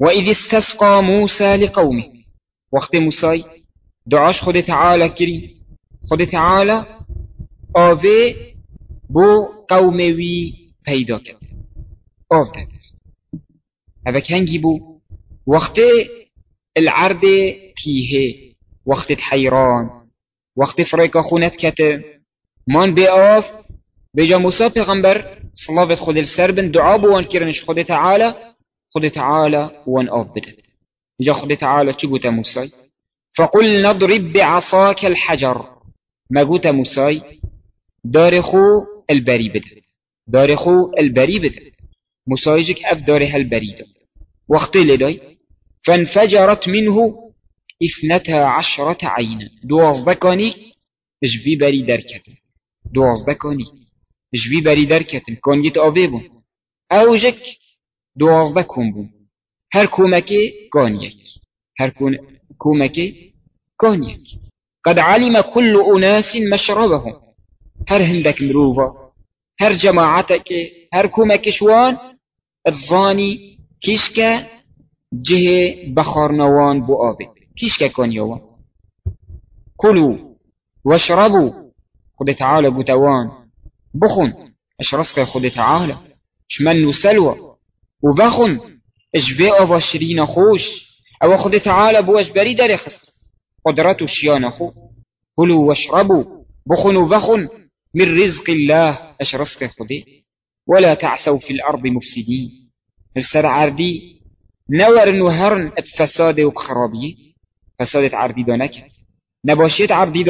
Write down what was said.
وإذ استسقى موسى لقومه وقت موسى دعاش خود تعالى كري خود تعالى آوه بو قوموي پیدا کرد. آف داد هذا كان بو؟ وقت العرض تیه وقت حیران وقت فريقا خونت كتب من بآف بجا موسى پیغمبر صلاة خود السر بن دعا بوان كرنش خود تعالى خود تعالى وان بدد بجا خود تعالى قوتا موسى فقل نضرب بعصاك الحجر. ما قوتا موسى دارخو البري بدد دارخو البري بدد موسى يجيك اف داره البري دد وقت لدي فانفجرت منه اثنتا عشرة عينا دوازدكاني اجبي بري دركتن دوازدكاني اجبي بري دركتن كون جيت آوه اوجك دوازدكم بون هر كومكي كون يك هر كومكي كون يك قد علم كل أناس مشربهم. هر هندك مروفا هر جماعتك هر كومك شوان الظاني كيشكا جه بخارنوان بو آبه كيشكا كون يوان كلوا واشربوا خد تعالى بوتوان. بخن اش رزق خد تعالى شمن وسلوى وبخن اش في آوا شرين خوش؟ أو خد تعالى بو اش بري داري خست. قدرت شيان خو. كلوا واشربوا. بخن وبخن من رزق الله. اش رزق خدي ولا تعثوا في الأرض مفسدين السر عردي نور نهرن اتفساد وخرابيه فسادت عردی نباشيت عردی